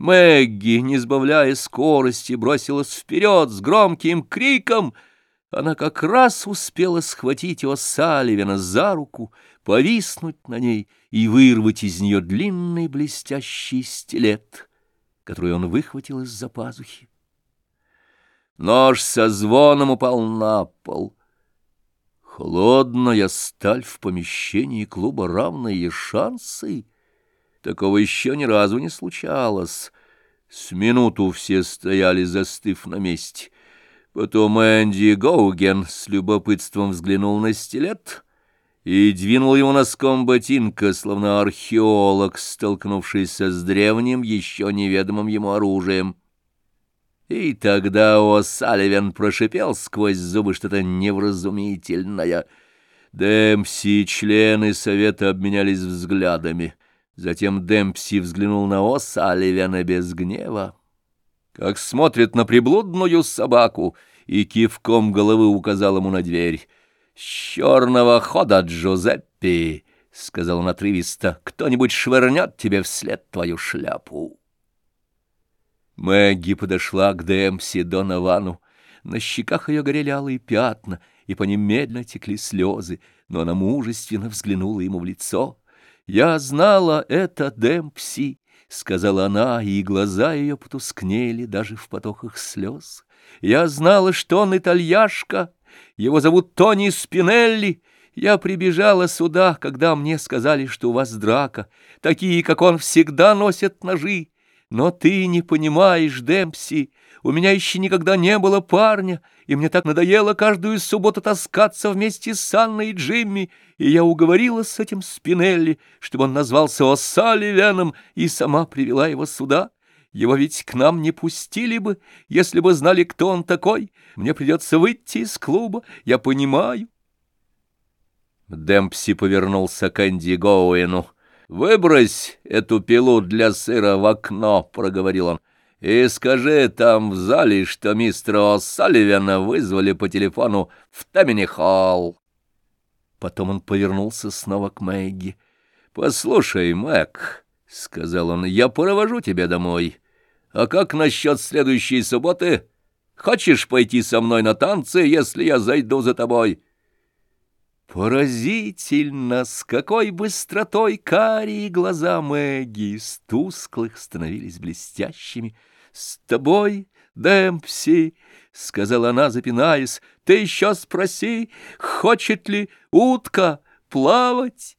Мэгги, не сбавляя скорости, бросилась вперед с громким криком. Она как раз успела схватить его Салливина за руку, повиснуть на ней и вырвать из нее длинный блестящий стилет, который он выхватил из-за пазухи. Нож со звоном упал на пол. Холодная сталь в помещении клуба равные шансы. Такого еще ни разу не случалось. С минуту все стояли, застыв на месте. Потом Энди Гоуген с любопытством взглянул на стилет и двинул его носком ботинка, словно археолог, столкнувшийся с древним, еще неведомым ему оружием. И тогда О'Салливан прошипел сквозь зубы что-то невразумительное. Демпси и члены совета обменялись взглядами. Затем Демпси взглянул на О'Салливана без гнева, как смотрит на приблудную собаку, и кивком головы указал ему на дверь. «С черного хода, Джузеппи!» — сказал он отрывисто. «Кто-нибудь швырнет тебе вслед твою шляпу!» Мэгги подошла к Дэмси Доновану. На щеках ее горели алые пятна, и по ним медленно текли слезы, но она мужественно взглянула ему в лицо. «Я знала это, Дэмпси», — сказала она, и глаза ее потускнели даже в потоках слез. «Я знала, что он итальяшка, его зовут Тони Спинелли». Я прибежала сюда, когда мне сказали, что у вас драка. Такие, как он, всегда носят ножи. Но ты не понимаешь, Демпси, у меня еще никогда не было парня, и мне так надоело каждую субботу таскаться вместе с Анной и Джимми, и я уговорила с этим Спинелли, чтобы он назвался О'Салливяном, и сама привела его сюда. Его ведь к нам не пустили бы, если бы знали, кто он такой. Мне придется выйти из клуба, я понимаю. Демпси повернулся к Энди Гоуэну. «Выбрось эту пилу для сыра в окно», — проговорил он, — «и скажи там в зале, что мистера О'Салливана вызвали по телефону в Тамини-Холл». Потом он повернулся снова к Мэгги. «Послушай, Мэг», — сказал он, — «я провожу тебя домой. А как насчет следующей субботы? Хочешь пойти со мной на танцы, если я зайду за тобой?» Поразительно, с какой быстротой карие глаза Мэгги из тусклых становились блестящими. — С тобой, Дэмпси, — сказала она, запинаясь, — ты еще спроси, хочет ли утка плавать?